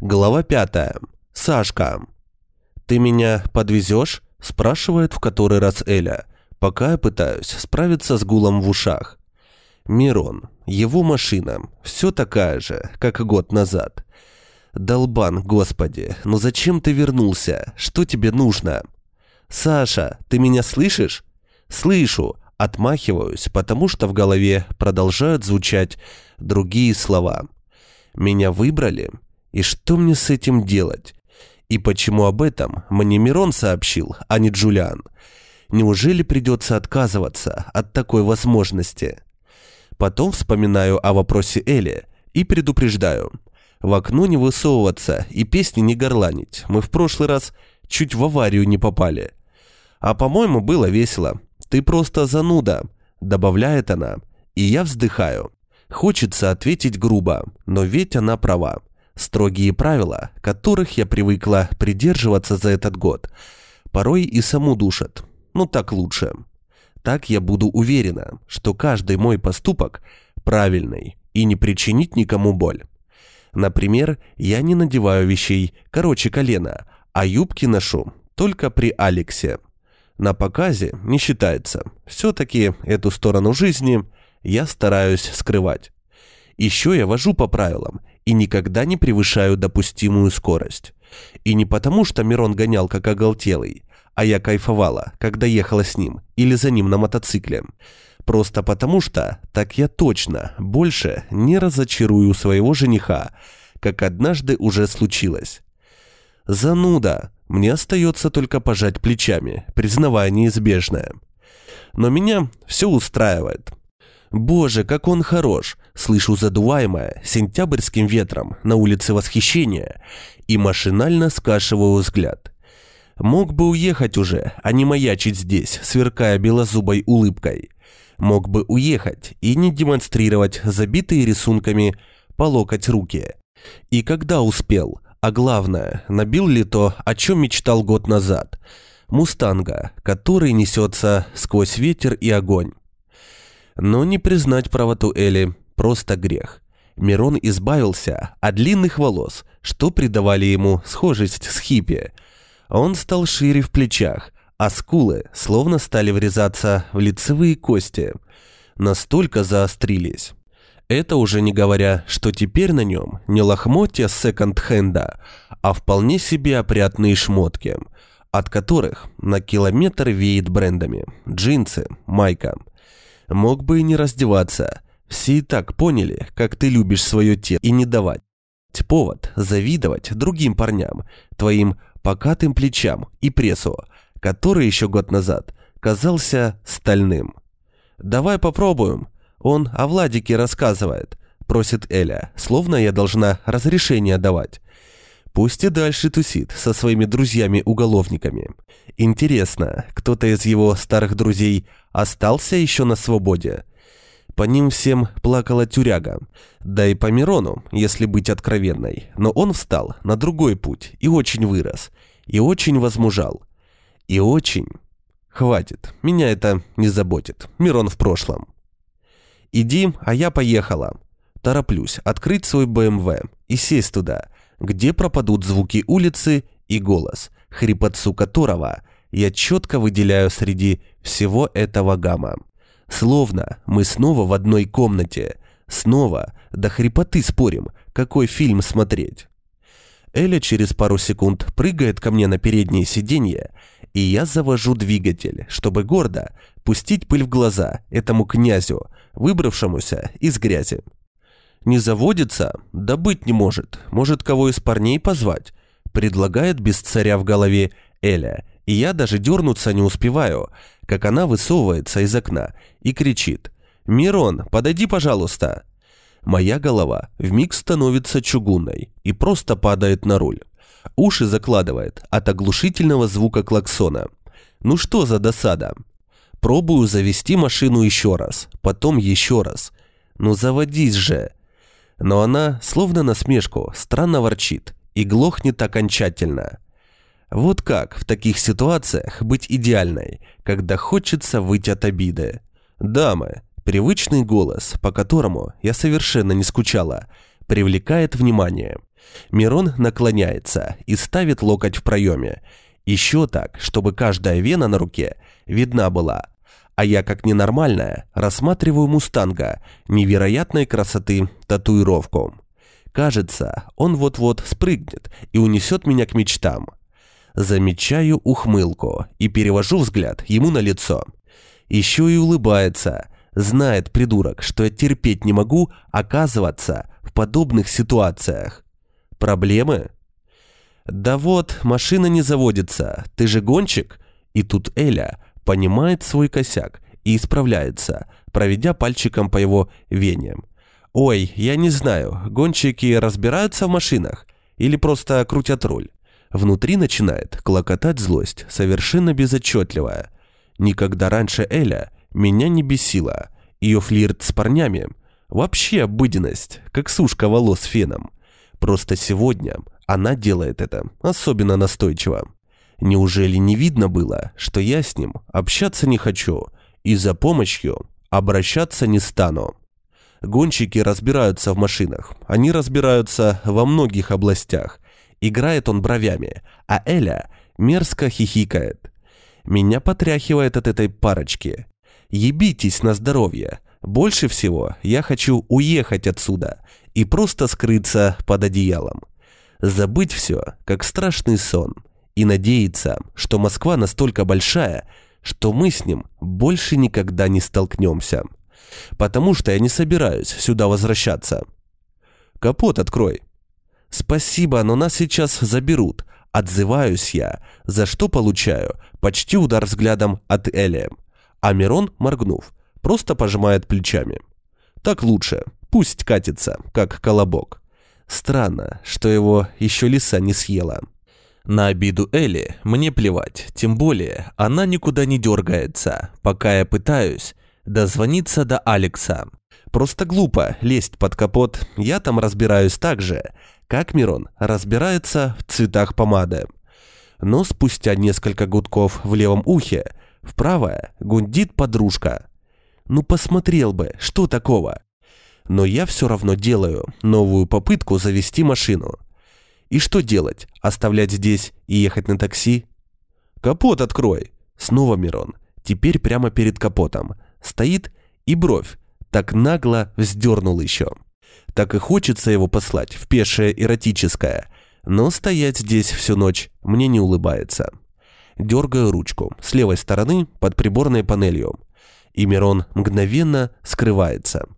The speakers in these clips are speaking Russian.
Глава пятая. Сашка. «Ты меня подвезешь?» – спрашивает в который раз Эля, пока я пытаюсь справиться с гулом в ушах. Мирон, его машина, все такая же, как год назад. Долбан, господи, ну зачем ты вернулся? Что тебе нужно? Саша, ты меня слышишь? Слышу, отмахиваюсь, потому что в голове продолжают звучать другие слова. Меня выбрали? И что мне с этим делать? И почему об этом мне Мирон сообщил, а не Джулиан? Неужели придется отказываться от такой возможности? Потом вспоминаю о вопросе Эли и предупреждаю. В окно не высовываться и песни не горланить. Мы в прошлый раз чуть в аварию не попали. А по-моему, было весело. Ты просто зануда, добавляет она, и я вздыхаю. Хочется ответить грубо, но ведь она права. Строгие правила, которых я привыкла придерживаться за этот год, порой и саму душат. Ну так лучше. Так я буду уверена, что каждый мой поступок правильный и не причинит никому боль. Например, я не надеваю вещей короче колена, а юбки ношу только при Алексе. На показе не считается. Все-таки эту сторону жизни я стараюсь скрывать. Еще я вожу по правилам и никогда не превышаю допустимую скорость. И не потому, что Мирон гонял как оголтелый, а я кайфовала, когда ехала с ним или за ним на мотоцикле. Просто потому что так я точно больше не разочарую своего жениха, как однажды уже случилось. Зануда. Мне остается только пожать плечами, признавая неизбежное. Но меня все устраивает. Боже, как он хорош! Слышу задуваемое сентябрьским ветром на улице восхищения и машинально скашиваю взгляд. Мог бы уехать уже, а не маячить здесь, сверкая белозубой улыбкой. Мог бы уехать и не демонстрировать забитые рисунками по локоть руки. И когда успел, а главное, набил ли то, о чем мечтал год назад. Мустанга, который несется сквозь ветер и огонь. Но не признать правоту Эли – просто грех. Мирон избавился от длинных волос, что придавали ему схожесть с хиппи. Он стал шире в плечах, а скулы словно стали врезаться в лицевые кости. Настолько заострились. Это уже не говоря, что теперь на нем не лохмотья секонд-хенда, а вполне себе опрятные шмотки, от которых на километр веет брендами. Джинсы, майка. Мог бы и не раздеваться. Все и так поняли, как ты любишь свое тело, и не давать повод завидовать другим парням, твоим покатым плечам и прессу, который еще год назад казался стальным. «Давай попробуем», он о Владике рассказывает, просит Эля, словно я должна разрешение давать. Пусть и дальше тусит со своими друзьями-уголовниками. Интересно, кто-то из его старых друзей остался еще на свободе? По ним всем плакала тюряга. Да и по Мирону, если быть откровенной. Но он встал на другой путь и очень вырос. И очень возмужал. И очень... Хватит, меня это не заботит. Мирон в прошлом. «Иди, а я поехала». Тороплюсь открыть свой БМВ и сесть туда, где пропадут звуки улицы и голос, хрипотцу которого я четко выделяю среди всего этого гамма. Словно мы снова в одной комнате, снова до хрипоты спорим, какой фильм смотреть. Эля через пару секунд прыгает ко мне на переднее сиденье, и я завожу двигатель, чтобы гордо пустить пыль в глаза этому князю, выбравшемуся из грязи. Не заводится? Да быть не может. Может, кого из парней позвать? Предлагает без царя в голове Эля, и я даже дернуться не успеваю, как она высовывается из окна и кричит «Мирон, подойди, пожалуйста!» Моя голова вмиг становится чугунной и просто падает на руль. Уши закладывает от оглушительного звука клаксона. Ну что за досада? Пробую завести машину еще раз, потом еще раз. Ну заводись же. Но она, словно насмешку, странно ворчит и глохнет окончательно. Вот как в таких ситуациях быть идеальной, когда хочется выйти от обиды? Дамы, привычный голос, по которому я совершенно не скучала, привлекает внимание. Мирон наклоняется и ставит локоть в проеме. Еще так, чтобы каждая вена на руке видна была. А я, как ненормальная, рассматриваю мустанга невероятной красоты татуировку. Кажется, он вот-вот спрыгнет и унесет меня к мечтам. Замечаю ухмылку и перевожу взгляд ему на лицо. Еще и улыбается. Знает, придурок, что я терпеть не могу оказываться в подобных ситуациях. Проблемы? Да вот, машина не заводится, ты же гонщик. И тут Эля понимает свой косяк и исправляется, проведя пальчиком по его веням. Ой, я не знаю, гонщики разбираются в машинах или просто крутят руль. Внутри начинает клокотать злость, совершенно безотчетливая. Никогда раньше Эля меня не бесила. Ее флирт с парнями – вообще обыденность, как сушка волос феном. Просто сегодня она делает это особенно настойчиво. Неужели не видно было, что я с ним общаться не хочу и за помощью обращаться не стану? Гонщики разбираются в машинах, они разбираются во многих областях. Играет он бровями, а Эля мерзко хихикает. Меня потряхивает от этой парочки. Ебитесь на здоровье. Больше всего я хочу уехать отсюда и просто скрыться под одеялом. Забыть все, как страшный сон, и надеяться, что Москва настолько большая, что мы с ним больше никогда не столкнемся. Потому что я не собираюсь сюда возвращаться. Капот открой. Спасибо, но нас сейчас заберут. Отзываюсь я, за что получаю почти удар взглядом от Эли. А Мирон, моргнув, просто пожимает плечами. Так лучше, пусть катится, как колобок. Странно, что его еще лиса не съела. На обиду Эли мне плевать, тем более она никуда не дергается, пока я пытаюсь дозвониться до Алекса. Просто глупо лезть под капот, я там разбираюсь так же, как Мирон разбирается в цветах помады. Но спустя несколько гудков в левом ухе, в правое гундит подружка. Ну посмотрел бы, что такого? Но я все равно делаю новую попытку завести машину. И что делать? Оставлять здесь и ехать на такси? Капот открой. Снова Мирон. Теперь прямо перед капотом. Стоит и бровь. Так нагло вздернул еще. Так и хочется его послать в пешее эротическое. Но стоять здесь всю ночь мне не улыбается. Дергаю ручку с левой стороны под приборной панелью. И Мирон мгновенно скрывается.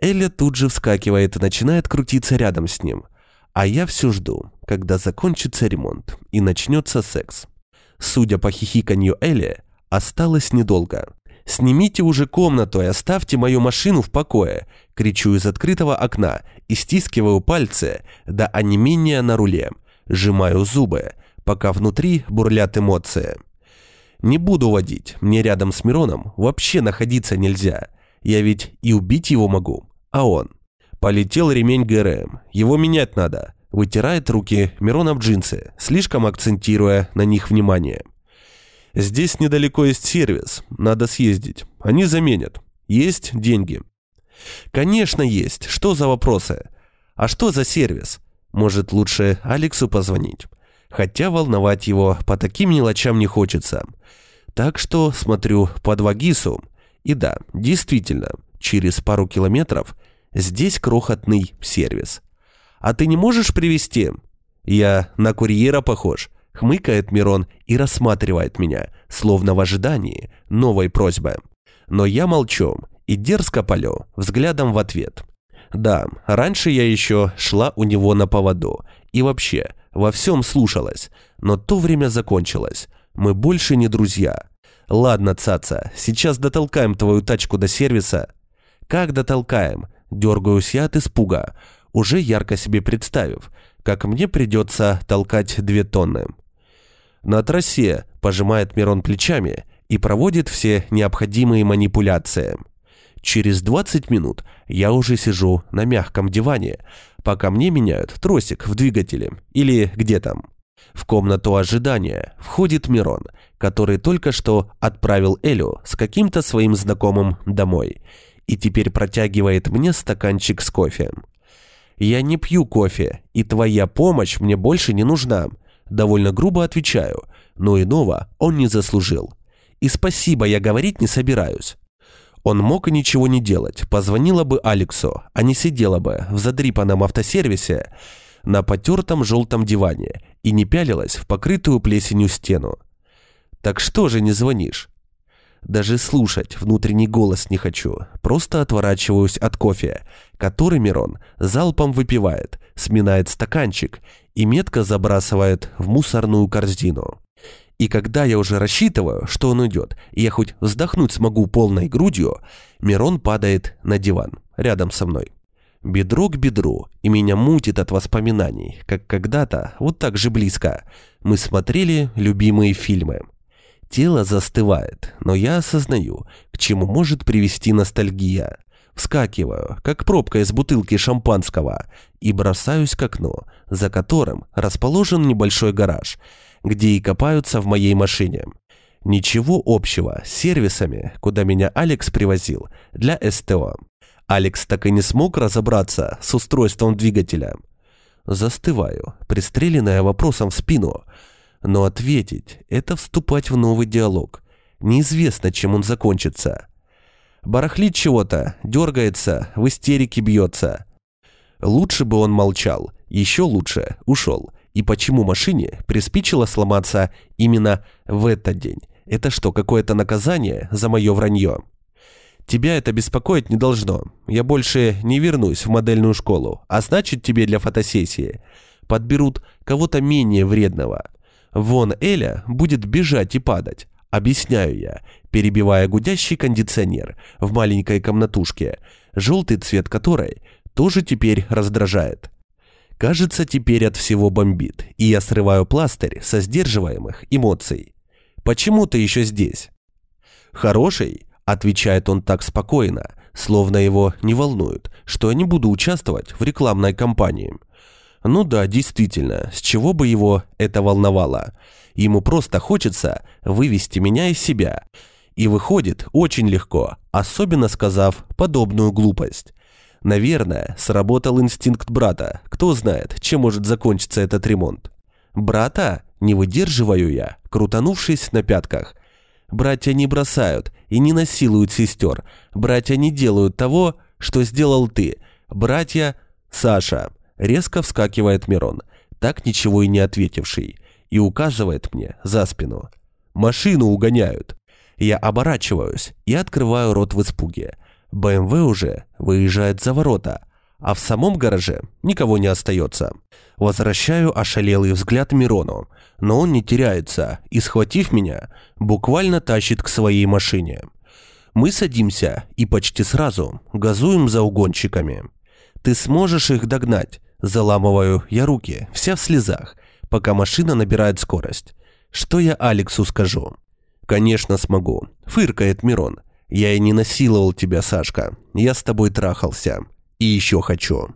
Эля тут же вскакивает и начинает крутиться рядом с ним. А я все жду, когда закончится ремонт и начнется секс. Судя по хихиканью Эли, осталось недолго. «Снимите уже комнату и оставьте мою машину в покое!» Кричу из открытого окна и стискиваю пальцы до онемения на руле. Сжимаю зубы, пока внутри бурлят эмоции. Не буду водить, мне рядом с Мироном вообще находиться нельзя. Я ведь и убить его могу, а он. Полетел ремень ГРМ, его менять надо. Вытирает руки Мирона в джинсы, слишком акцентируя на них внимание. Здесь недалеко есть сервис, надо съездить. Они заменят. Есть деньги. Конечно, есть. Что за вопросы? А что за сервис? Может, лучше Алексу позвонить? Хотя волновать его по таким мелочам не хочется. Так что смотрю под Вагису. И да, действительно, через пару километров здесь крохотный сервис. А ты не можешь привезти? Я на курьера похож. Хмыкает Мирон и рассматривает меня, словно в ожидании новой просьбы. Но я молчу и дерзко полю, взглядом в ответ. Да, раньше я еще шла у него на поводу и вообще во всем слушалась, но то время закончилось. Мы больше не друзья. Ладно, цаца, сейчас дотолкаем твою тачку до сервиса. Как дотолкаем? Дергаюсь я от испуга, уже ярко себе представив, как мне придется толкать две тонны. На трассе пожимает Мирон плечами и проводит все необходимые манипуляции. Через 20 минут я уже сижу на мягком диване, пока мне меняют тросик в двигателе или где там. В комнату ожидания входит Мирон, который только что отправил Элю с каким-то своим знакомым домой и теперь протягивает мне стаканчик с кофе. «Я не пью кофе, и твоя помощь мне больше не нужна». Довольно грубо отвечаю, но иного он не заслужил. И спасибо я говорить не собираюсь. Он мог и ничего не делать, позвонила бы Алексу, а не сидела бы в задрипанном автосервисе на потертом желтом диване и не пялилась в покрытую плесенью стену. Так что же не звонишь? Даже слушать внутренний голос не хочу. Просто отворачиваюсь от кофе, который Мирон залпом выпивает, сминает стаканчик и метко забрасывает в мусорную корзину. И когда я уже рассчитываю, что он уйдет, и я хоть вздохнуть смогу полной грудью, Мирон падает на диван рядом со мной. Бедро к бедру, и меня мутит от воспоминаний, как когда-то, вот так же близко, мы смотрели любимые фильмы. Тело застывает, но я осознаю, к чему может привести ностальгия. Вскакиваю, как пробка из бутылки шампанского, и бросаюсь к окну, за которым расположен небольшой гараж, где и копаются в моей машине. Ничего общего с сервисами, куда меня Алекс привозил, для СТО. Алекс так и не смог разобраться с устройством двигателя. Застываю, пристреленная вопросом в спину – но ответить – это вступать в новый диалог. Неизвестно, чем он закончится. Барахлит чего-то, дергается, в истерике бьется. Лучше бы он молчал, еще лучше ушел. И почему машине приспичило сломаться именно в этот день? Это что, какое-то наказание за мое вранье? Тебя это беспокоить не должно. Я больше не вернусь в модельную школу, а значит тебе для фотосессии подберут кого-то менее вредного. Вон Эля будет бежать и падать. Объясняю я, перебивая гудящий кондиционер в маленькой комнатушке, желтый цвет которой тоже теперь раздражает. Кажется, теперь от всего бомбит, и я срываю пластырь со сдерживаемых эмоций. «Почему ты еще здесь?» «Хороший», — отвечает он так спокойно, словно его не волнует, что я не буду участвовать в рекламной кампании. Ну да, действительно, с чего бы его это волновало? Ему просто хочется вывести меня из себя. И выходит очень легко, особенно сказав подобную глупость. Наверное, сработал инстинкт брата. Кто знает, чем может закончиться этот ремонт. Брата не выдерживаю я, крутанувшись на пятках. Братья не бросают и не насилуют сестер. Братья не делают того, что сделал ты. Братья... Саша, Резко вскакивает Мирон, так ничего и не ответивший, и указывает мне за спину. «Машину угоняют!» Я оборачиваюсь и открываю рот в испуге. БМВ уже выезжает за ворота, а в самом гараже никого не остается. Возвращаю ошалелый взгляд Мирону, но он не теряется и, схватив меня, буквально тащит к своей машине. Мы садимся и почти сразу газуем за угонщиками. «Ты сможешь их догнать?» Заламываю я руки, вся в слезах, пока машина набирает скорость. Что я Алексу скажу? Конечно, смогу. Фыркает Мирон. Я и не насиловал тебя, Сашка. Я с тобой трахался. И еще хочу.